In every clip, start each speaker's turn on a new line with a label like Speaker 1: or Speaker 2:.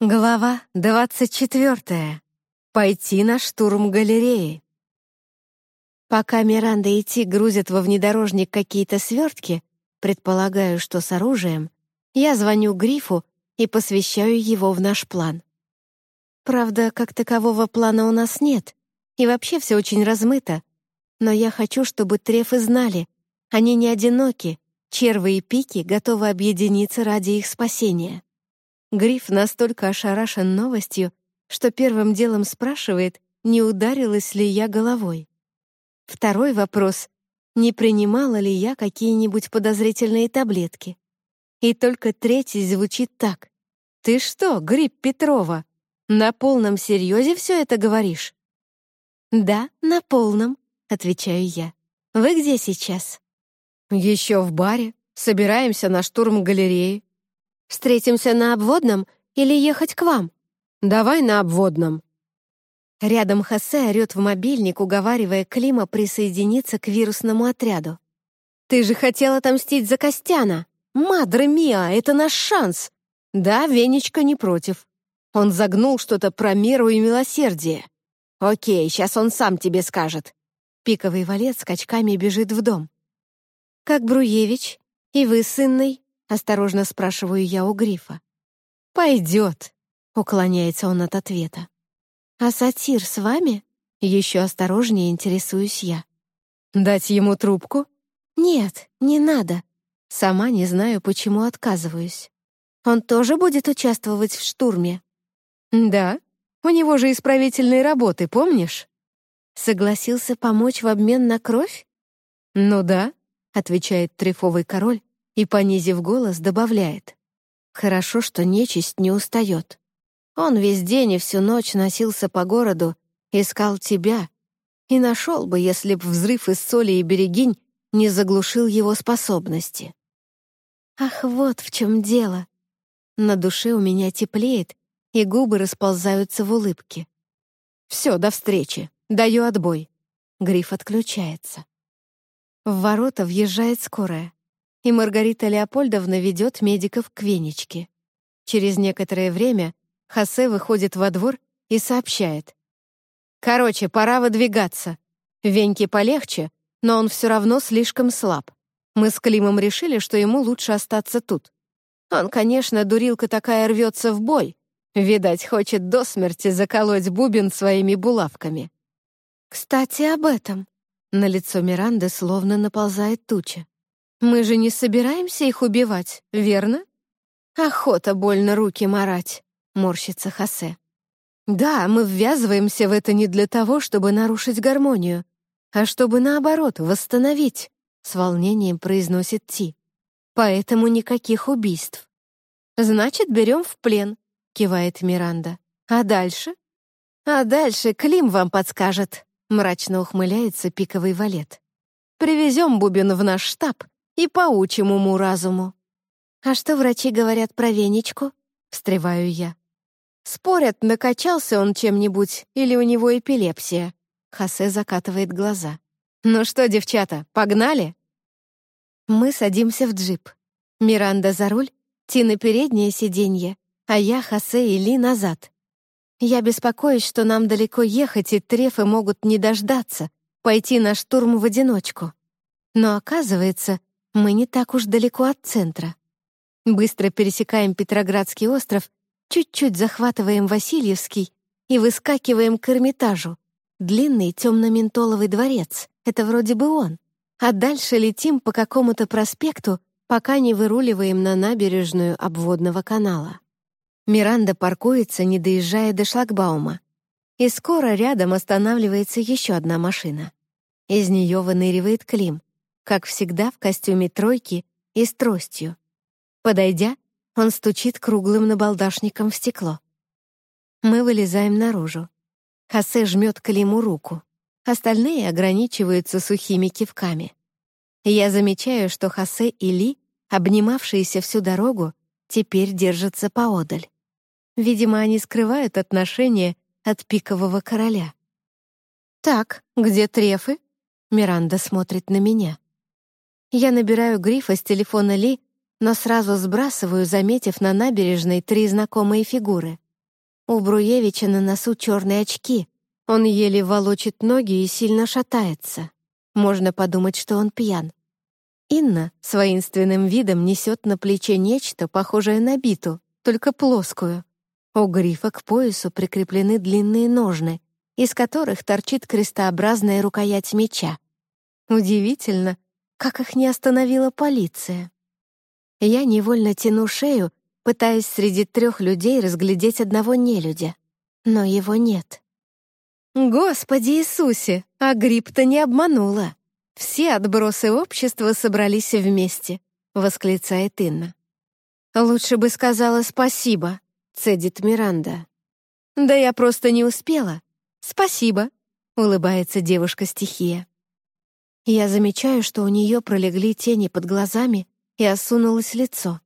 Speaker 1: Глава двадцать четвертая. Пойти на штурм галереи. Пока Миранда и Ти грузят во внедорожник какие-то свертки, предполагаю, что с оружием, я звоню Грифу и посвящаю его в наш план. Правда, как такового плана у нас нет, и вообще все очень размыто, но я хочу, чтобы трефы знали, они не одиноки, червы и пики готовы объединиться ради их спасения. Гриф настолько ошарашен новостью, что первым делом спрашивает, не ударилась ли я головой. Второй вопрос — не принимала ли я какие-нибудь подозрительные таблетки. И только третий звучит так. «Ты что, Гриб Петрова, на полном серьезе все это говоришь?» «Да, на полном», — отвечаю я. «Вы где сейчас?»
Speaker 2: «Еще в баре. Собираемся на штурм галереи.
Speaker 1: Встретимся на обводном или ехать к вам?
Speaker 2: Давай на обводном.
Speaker 1: Рядом Хосе орёт в мобильник, уговаривая Клима присоединиться к вирусному отряду. «Ты же хотел отомстить за Костяна! Мадре Миа, это наш шанс!» «Да, Венечка не против. Он загнул что-то про меру и милосердие. Окей, сейчас он сам тебе скажет». Пиковый валет скачками бежит в дом. «Как Бруевич? И вы с Инной?» Осторожно спрашиваю я у Грифа. «Пойдет», — уклоняется он от ответа. «А сатир с вами?» Еще осторожнее интересуюсь я.
Speaker 2: «Дать ему трубку?»
Speaker 1: «Нет, не надо. Сама не знаю, почему отказываюсь. Он тоже будет участвовать в штурме?»
Speaker 2: «Да. У него же исправительные работы, помнишь?»
Speaker 1: «Согласился помочь в обмен на кровь?»
Speaker 2: «Ну да», — отвечает трефовый король, и, понизив голос, добавляет. «Хорошо, что нечисть не устает. Он весь день и всю ночь носился по городу, искал тебя, и нашел бы, если б взрыв из соли и берегинь не заглушил его способности».
Speaker 1: «Ах, вот в чем дело!» На душе у меня теплеет, и губы расползаются в улыбке.
Speaker 2: «Все, до встречи. Даю отбой».
Speaker 1: Гриф отключается. В ворота въезжает скорая и Маргарита Леопольдовна ведет медиков к Венечке. Через некоторое время Хосе выходит во двор и сообщает. «Короче, пора выдвигаться. Веньке полегче, но он все равно слишком слаб. Мы с Климом решили, что ему лучше остаться тут. Он, конечно, дурилка такая рвется в бой. Видать, хочет до смерти заколоть бубен своими булавками. Кстати, об этом. На лицо Миранды словно наползает туча. Мы же не собираемся их убивать, верно? Охота больно руки марать, морщится Хосе. Да, мы ввязываемся в это не для того, чтобы нарушить гармонию, а чтобы, наоборот, восстановить, с волнением произносит Ти. Поэтому никаких убийств. Значит, берем в плен, кивает Миранда. А дальше? А дальше Клим вам подскажет, мрачно ухмыляется пиковый валет. Привезем Бубин в наш штаб и поучим уму-разуму. «А что врачи говорят про Венечку?» — встреваю я. Спорят, накачался он чем-нибудь или у него эпилепсия. Хосе закатывает глаза. «Ну что, девчата, погнали?» Мы садимся в джип. Миранда за руль, Тина переднее сиденье, а я, Хосе и Ли назад. Я беспокоюсь, что нам далеко ехать, и трефы могут не дождаться, пойти на штурм в одиночку. Но оказывается, мы не так уж далеко от центра. Быстро пересекаем Петроградский остров, чуть-чуть захватываем Васильевский и выскакиваем к Эрмитажу. Длинный темно-ментоловый дворец — это вроде бы он. А дальше летим по какому-то проспекту, пока не выруливаем на набережную обводного канала. Миранда паркуется, не доезжая до шлагбаума. И скоро рядом останавливается еще одна машина. Из нее выныривает Клим как всегда в костюме тройки и с тростью. Подойдя, он стучит круглым набалдашником в стекло. Мы вылезаем наружу. Хосе жмет Калиму руку. Остальные ограничиваются сухими кивками. Я замечаю, что Хосе и Ли, обнимавшиеся всю дорогу, теперь держатся поодаль. Видимо, они скрывают отношения от пикового короля. «Так, где трефы?» Миранда смотрит на меня. Я набираю грифа с телефона Ли, но сразу сбрасываю, заметив на набережной три знакомые фигуры. У Бруевича на носу черные очки. Он еле волочит ноги и сильно шатается. Можно подумать, что он пьян. Инна с воинственным видом несет на плече нечто, похожее на биту, только плоскую. У грифа к поясу прикреплены длинные ножны, из которых торчит крестообразная рукоять меча. Удивительно, как их не остановила полиция. Я невольно тяну шею пытаясь среди трех людей разглядеть одного нелюдя. Но его нет. Господи Иисусе, а гриб-то не обманула. Все отбросы общества собрались вместе, восклицает Инна. Лучше бы сказала спасибо, цедит Миранда. Да я просто не успела. Спасибо, улыбается девушка-стихия. Я замечаю, что у нее пролегли тени под глазами и осунулось лицо.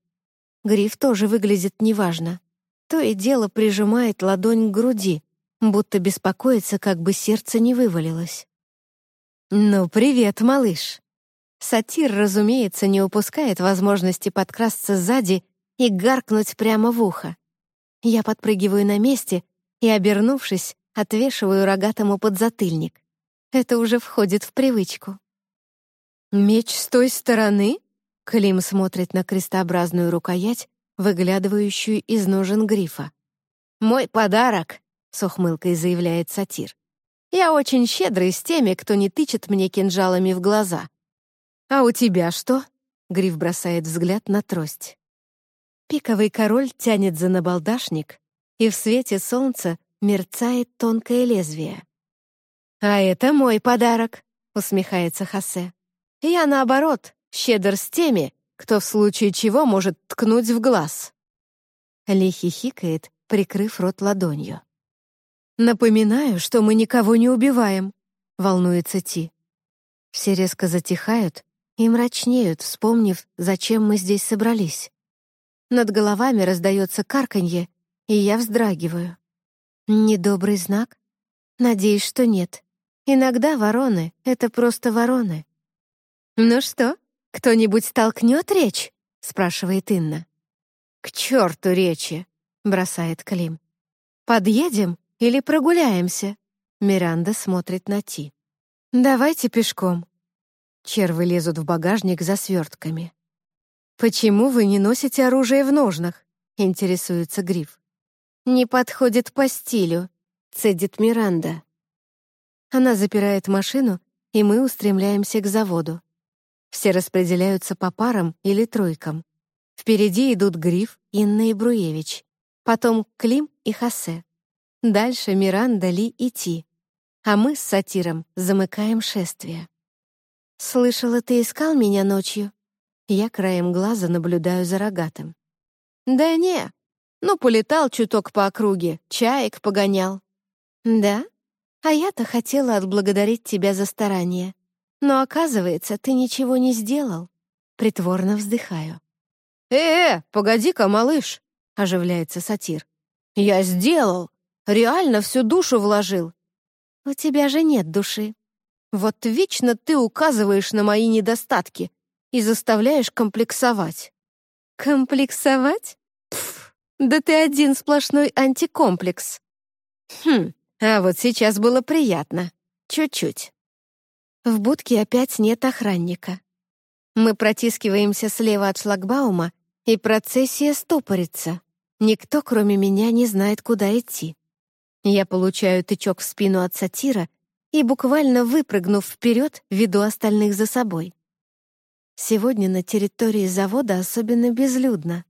Speaker 1: Гриф тоже выглядит неважно. То и дело прижимает ладонь к груди, будто беспокоится, как бы сердце не вывалилось. «Ну, привет, малыш!» Сатир, разумеется, не упускает возможности подкрасться сзади и гаркнуть прямо в ухо. Я подпрыгиваю на месте и, обернувшись, отвешиваю рогатому подзатыльник. Это уже входит в привычку. «Меч с той стороны?» Клим смотрит на крестообразную рукоять, выглядывающую из ножен грифа. «Мой подарок!» — с ухмылкой заявляет сатир. «Я очень щедрый с теми, кто не тычет мне кинжалами в глаза». «А у тебя что?» — гриф бросает взгляд на трость. Пиковый король тянет за набалдашник, и в свете солнца мерцает тонкое лезвие. «А это мой подарок», — усмехается Хосе. «Я, наоборот, щедр с теми, кто в случае чего может ткнуть в глаз. Ли хихикает, прикрыв рот ладонью. «Напоминаю, что мы никого не убиваем», — волнуется Ти. Все резко затихают и мрачнеют, вспомнив, зачем мы здесь собрались. Над головами раздается карканье, и я вздрагиваю. Недобрый знак? Надеюсь, что нет. Иногда вороны — это просто вороны. «Ну что, «Кто-нибудь толкнет речь?» — спрашивает Инна. «К черту речи!» — бросает Клим. «Подъедем или прогуляемся?» Миранда смотрит на Ти. «Давайте пешком». Червы лезут в багажник за свертками. «Почему вы не носите оружие в ножнах?» — интересуется Гриф. «Не подходит по стилю», — цедит Миранда. Она запирает машину, и мы устремляемся к заводу. Все распределяются по парам или тройкам. Впереди идут Гриф, Инна и Бруевич. Потом Клим и Хосе. Дальше Миранда, Ли и Ти. А мы с сатиром замыкаем шествие. «Слышала, ты искал меня ночью?» Я краем глаза наблюдаю за рогатым. «Да не, ну, полетал чуток по округе, чаек погонял». «Да? А я-то хотела отблагодарить тебя за старание. Но, оказывается, ты ничего не сделал. Притворно вздыхаю. «Э-э, погоди-ка, малыш!» — оживляется сатир. «Я сделал! Реально всю душу вложил!» «У тебя же нет души. Вот вечно ты указываешь на мои недостатки и заставляешь комплексовать». «Комплексовать? Пф, да ты один сплошной антикомплекс». «Хм, а вот сейчас было приятно. Чуть-чуть». В будке опять нет охранника. Мы протискиваемся слева от шлагбаума, и процессия стопорится. Никто, кроме меня, не знает, куда идти. Я получаю тычок в спину от сатира и, буквально выпрыгнув вперед, веду остальных за собой. Сегодня на территории завода особенно безлюдно.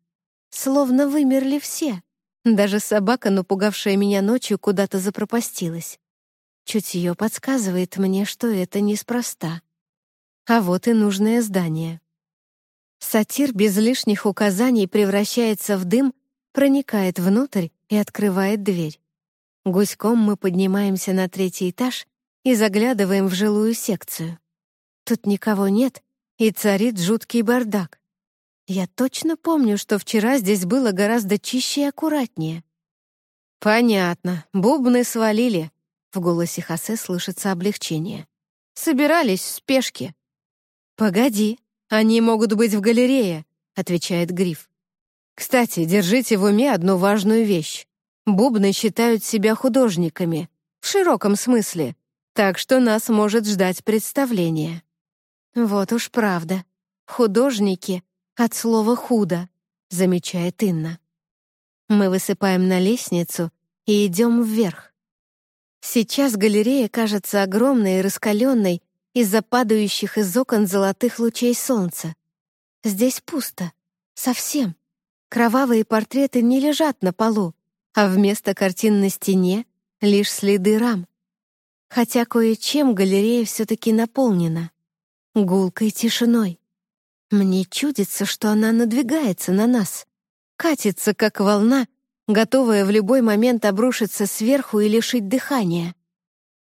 Speaker 1: Словно вымерли все. Даже собака, напугавшая меня ночью, куда-то запропастилась. Чутье подсказывает мне, что это неспроста. А вот и нужное здание. Сатир без лишних указаний превращается в дым, проникает внутрь и открывает дверь. Гуськом мы поднимаемся на третий этаж и заглядываем в жилую секцию. Тут никого нет, и царит жуткий бардак. Я точно помню, что вчера здесь было гораздо чище и аккуратнее. Понятно, бубны свалили, в голосе Хосе слышится облегчение. «Собирались в спешке». «Погоди, они могут быть в галерее», — отвечает Гриф. «Кстати, держите в уме одну важную вещь. Бубны считают себя художниками, в широком смысле, так что нас может ждать представление.
Speaker 2: Вот уж правда. Художники от слова «худо», замечает Инна. Мы высыпаем на лестницу и идем вверх. Сейчас галерея кажется огромной и раскаленной из-за падающих из окон золотых лучей солнца. Здесь пусто. Совсем. Кровавые портреты не лежат на полу, а вместо картин на стене — лишь следы рам. Хотя кое-чем галерея все-таки наполнена. Гулкой тишиной. Мне чудится, что она надвигается на нас. Катится, как волна, готовая в любой момент обрушиться сверху и лишить дыхания.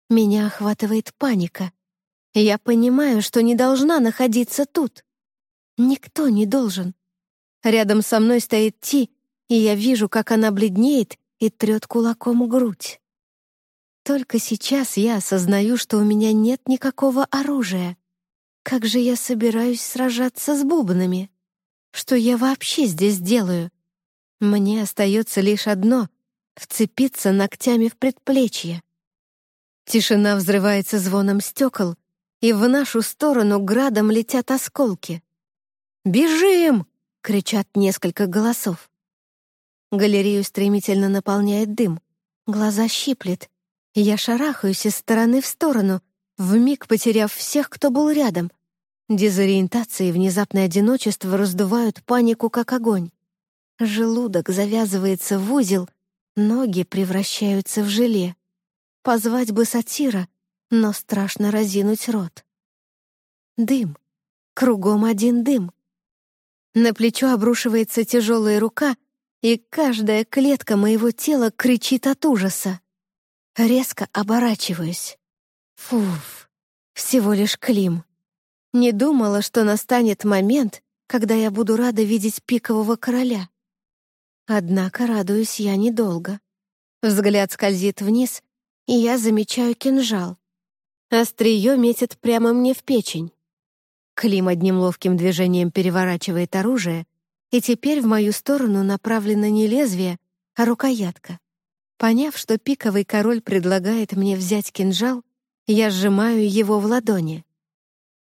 Speaker 2: Меня охватывает паника. Я понимаю, что не должна находиться тут. Никто не должен. Рядом со мной стоит Ти, и я вижу, как она бледнеет и трет кулаком грудь. Только сейчас я осознаю, что у меня нет никакого оружия. Как же я собираюсь сражаться с бубнами? Что я вообще здесь делаю? Мне остается лишь одно — вцепиться ногтями в предплечье. Тишина взрывается звоном стекол, и в нашу сторону градом летят осколки. «Бежим!» — кричат несколько голосов. Галерею стремительно наполняет дым. Глаза щиплет. Я шарахаюсь из стороны в сторону, вмиг потеряв всех, кто был рядом. Дезориентация и внезапное одиночество раздувают панику, как огонь. Желудок завязывается в узел, ноги превращаются в желе. Позвать бы сатира, но страшно разинуть рот. Дым. Кругом один дым. На плечо обрушивается тяжелая рука, и каждая клетка моего тела кричит от ужаса. Резко оборачиваюсь. Фуф, всего лишь Клим. Не думала, что настанет момент, когда я буду рада видеть пикового короля. Однако радуюсь я недолго. Взгляд скользит вниз, и я замечаю кинжал. Острие метит прямо мне в печень. Клим одним ловким движением переворачивает оружие, и теперь в мою сторону направлено не лезвие, а рукоятка. Поняв, что пиковый король предлагает мне взять кинжал, я сжимаю его в ладони.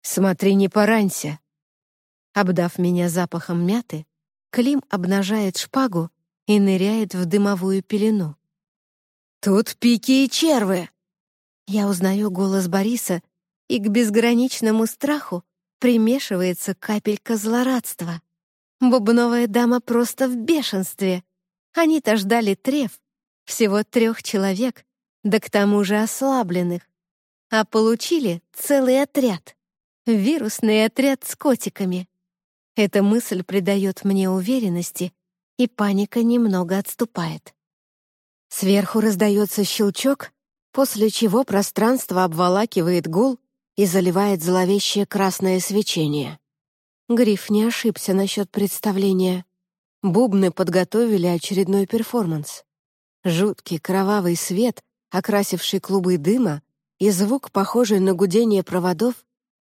Speaker 2: «Смотри, не поранься!» Обдав меня запахом мяты, Клим обнажает шпагу и ныряет в дымовую пелену. «Тут пики и червы!» Я узнаю голос Бориса, и к безграничному страху примешивается капелька злорадства. Бубновая дама просто в бешенстве. Они-то ждали трев, всего трех человек, да к тому же ослабленных. А получили целый отряд. Вирусный отряд с котиками. Эта мысль придает мне уверенности, и паника немного отступает. Сверху раздается щелчок, после чего пространство обволакивает гул, и заливает зловещее красное свечение. Гриф не ошибся насчет представления. Бубны подготовили очередной перформанс. Жуткий кровавый свет, окрасивший клубы дыма, и звук, похожий на гудение проводов,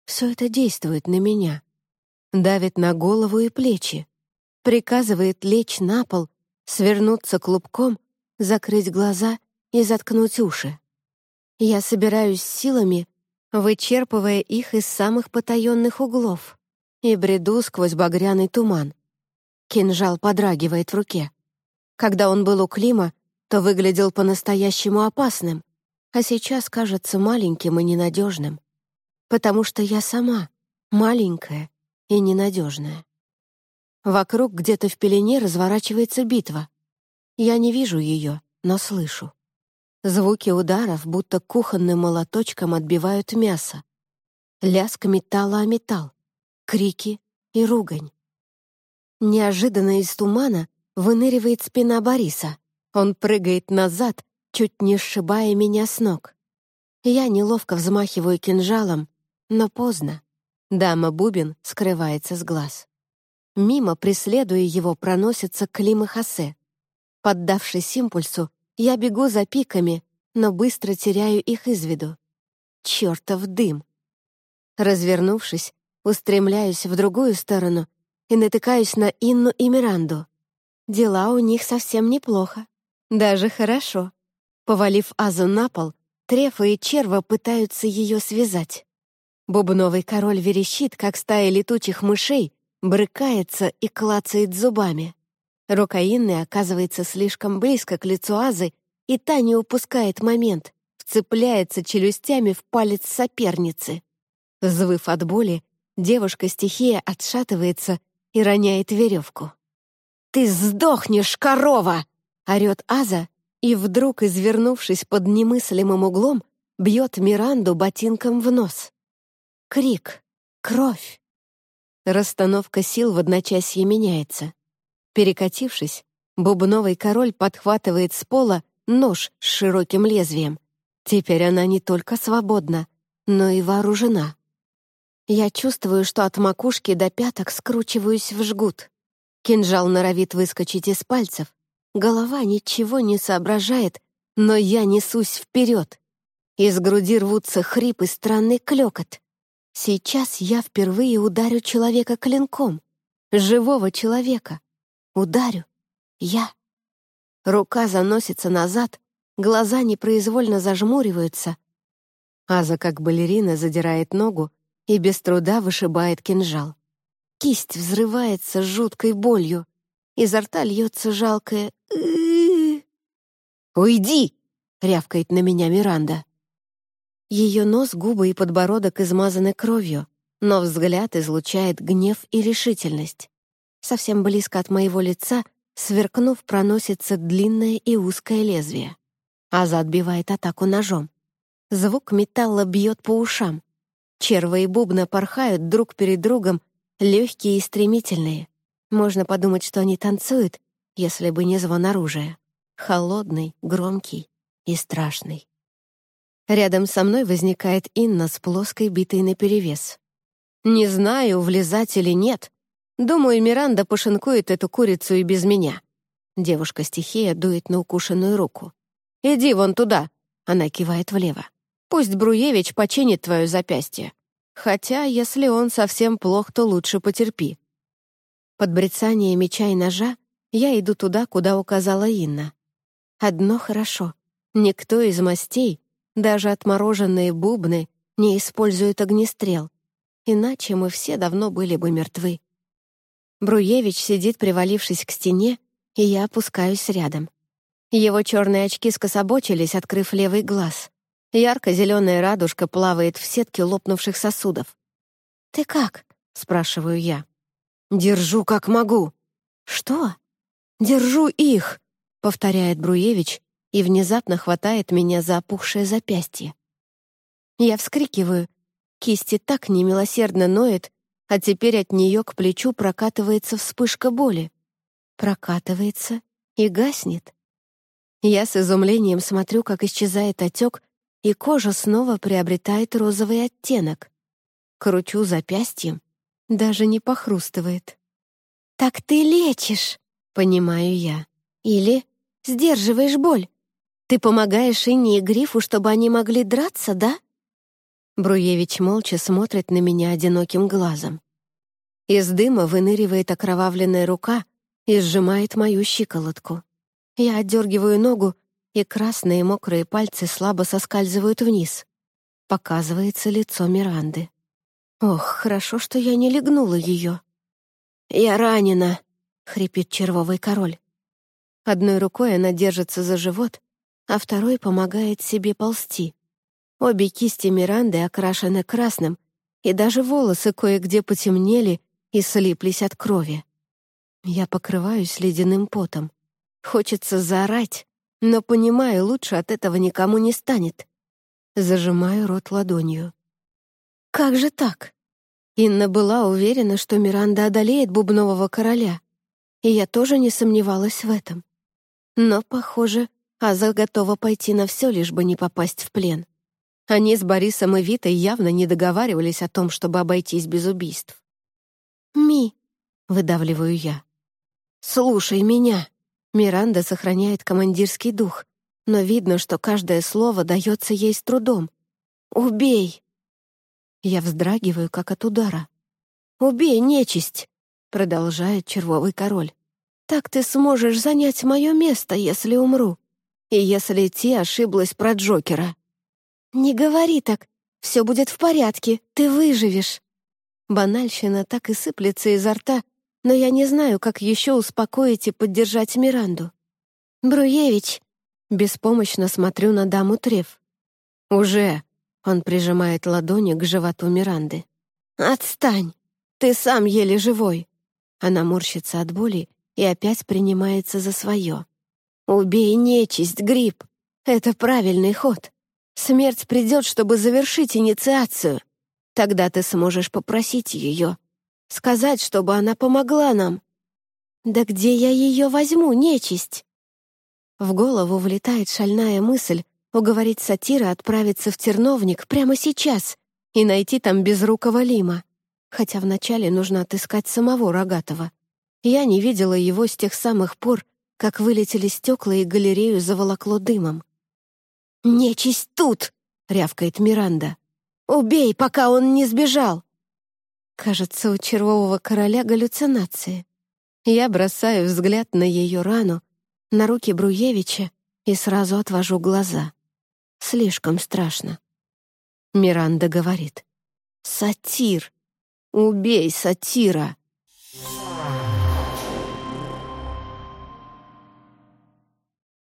Speaker 2: все это действует на меня. Давит на голову и плечи. Приказывает лечь на пол, свернуться клубком, закрыть глаза и заткнуть уши. Я собираюсь силами вычерпывая их из самых потаенных углов, и бреду сквозь багряный туман. Кинжал подрагивает в руке. Когда он был у Клима, то выглядел по-настоящему опасным, а сейчас кажется маленьким и ненадежным. Потому что я сама маленькая и ненадежная. Вокруг где-то в пелене разворачивается битва. Я не вижу ее, но слышу. Звуки ударов, будто кухонным молоточком отбивают мясо. Лязг металла о металл, крики и ругань. Неожиданно из тумана выныривает спина Бориса. Он прыгает назад, чуть не сшибая меня с ног. Я неловко взмахиваю кинжалом, но поздно. Дама Бубин скрывается с глаз. Мимо, преследуя его, проносится Клим и Хосе. Поддавшись импульсу, я бегу за пиками, но быстро теряю их из виду. Чёртов дым! Развернувшись, устремляюсь в другую сторону и натыкаюсь на Инну и Миранду. Дела у них совсем неплохо.
Speaker 1: Даже хорошо. Повалив Азу на пол, Трефа и Черва пытаются ее связать. Бубновый король верещит, как стая летучих мышей, брыкается и клацает зубами. Рука Инны оказывается слишком близко к лицу Азы, и та не упускает момент, вцепляется челюстями в палец соперницы. Взвыв от боли, девушка-стихия отшатывается и роняет веревку. «Ты сдохнешь, корова!» — орёт Аза, и вдруг, извернувшись под немыслимым углом, бьет Миранду ботинком в нос. Крик. Кровь. Расстановка сил в одночасье меняется. Перекатившись, бубновый король подхватывает с пола нож с широким лезвием. Теперь она не только свободна, но и вооружена. Я чувствую, что от макушки до пяток скручиваюсь в жгут. Кинжал норовит выскочить из пальцев. Голова ничего не соображает, но я несусь вперед. Из груди рвутся хрип и странный клёкот. Сейчас я впервые ударю человека клинком. Живого человека. Ударю. Я. Рука заносится назад, глаза непроизвольно зажмуриваются. Аза, как балерина, задирает ногу и без труда вышибает кинжал. Кисть взрывается жуткой болью. Изо рта льется жалкое «Уйди!» — рявкает на меня Миранда. Ее нос, губы и подбородок измазаны кровью, но взгляд излучает гнев и решительность. Совсем близко от моего лица, сверкнув, проносится длинное и узкое лезвие. Аза отбивает атаку ножом. Звук металла бьет по ушам. Червы и бубна порхают друг перед другом, легкие и стремительные. Можно подумать, что они танцуют, если бы не звон оружия. Холодный, громкий и страшный. Рядом со мной возникает Инна с плоской битой наперевес. Не знаю, влезать или нет. Думаю, Миранда пошинкует эту курицу и без меня. Девушка-стихия дует на укушенную руку. «Иди вон туда!» — она кивает влево. «Пусть Бруевич починит твое запястье. Хотя, если он совсем плох, то лучше потерпи. Под брецание меча и ножа я иду туда, куда указала Инна. Одно хорошо. Никто из мастей, даже отмороженные бубны, не использует огнестрел. Иначе мы все давно были бы мертвы. Бруевич сидит, привалившись к стене, и я опускаюсь рядом. Его черные очки скособочились, открыв левый глаз. Ярко-зеленая радужка плавает в сетке лопнувших сосудов. «Ты как?» — спрашиваю я. «Держу, как могу». «Что?» «Держу их», — повторяет Бруевич и внезапно хватает меня за опухшее запястье. Я вскрикиваю. Кисти так немилосердно ноет, а теперь от нее к плечу прокатывается вспышка боли. Прокатывается и гаснет. Я с изумлением смотрю, как исчезает отек, и кожа снова приобретает розовый оттенок. Кручу запястьем, даже не похрустывает. «Так ты лечишь!» — понимаю я. «Или сдерживаешь боль. Ты помогаешь Инне и Грифу, чтобы они могли драться, да?» Бруевич молча смотрит на меня одиноким глазом. Из дыма выныривает окровавленная рука и сжимает мою щиколотку. Я отдергиваю ногу, и красные мокрые пальцы слабо соскальзывают вниз. Показывается лицо Миранды. Ох, хорошо, что я не легнула ее. «Я ранена», — хрипит червовый король. Одной рукой она держится за живот, а второй помогает себе ползти. Обе кисти Миранды окрашены красным, и даже волосы кое-где потемнели и слиплись от крови. Я покрываюсь ледяным потом. Хочется заорать, но понимаю, лучше от этого никому не станет. Зажимаю рот ладонью. Как же так? Инна была уверена, что Миранда одолеет бубнового короля, и я тоже не сомневалась в этом. Но, похоже, Аза готова пойти на все, лишь бы не попасть в плен. Они с Борисом и Витой явно не договаривались о том, чтобы обойтись без убийств. «Ми», — выдавливаю я. «Слушай меня». Миранда сохраняет командирский дух, но видно, что каждое слово дается ей с трудом. «Убей!» Я вздрагиваю, как от удара. «Убей, нечисть!» — продолжает червовый король. Так ты сможешь занять мое место, если умру. И если Ти ошиблась про Джокера. Не говори так. Все будет в порядке, ты выживешь. Банальщина так и сыплется изо рта, но я не знаю, как еще успокоить и поддержать Миранду. «Бруевич!» Беспомощно смотрю на даму Треф. «Уже!» — он прижимает ладони к животу Миранды. «Отстань! Ты сам еле живой!» Она морщится от боли и опять принимается за свое. «Убей нечисть, гриб! Это правильный ход. Смерть придет, чтобы завершить инициацию. Тогда ты сможешь попросить ее. Сказать, чтобы она помогла нам. Да где я ее возьму, нечисть?» В голову влетает шальная мысль уговорить сатира отправиться в терновник прямо сейчас и найти там безрукого Лима. Хотя вначале нужно отыскать самого Рогатого. Я не видела его с тех самых пор, как вылетели стекла и галерею заволокло дымом. «Нечисть тут!» — рявкает Миранда. «Убей, пока он не сбежал!» Кажется, у червового короля галлюцинации. Я бросаю взгляд на ее рану, на руки Бруевича и сразу отвожу глаза. Слишком страшно. Миранда говорит. «Сатир! Убей сатира!»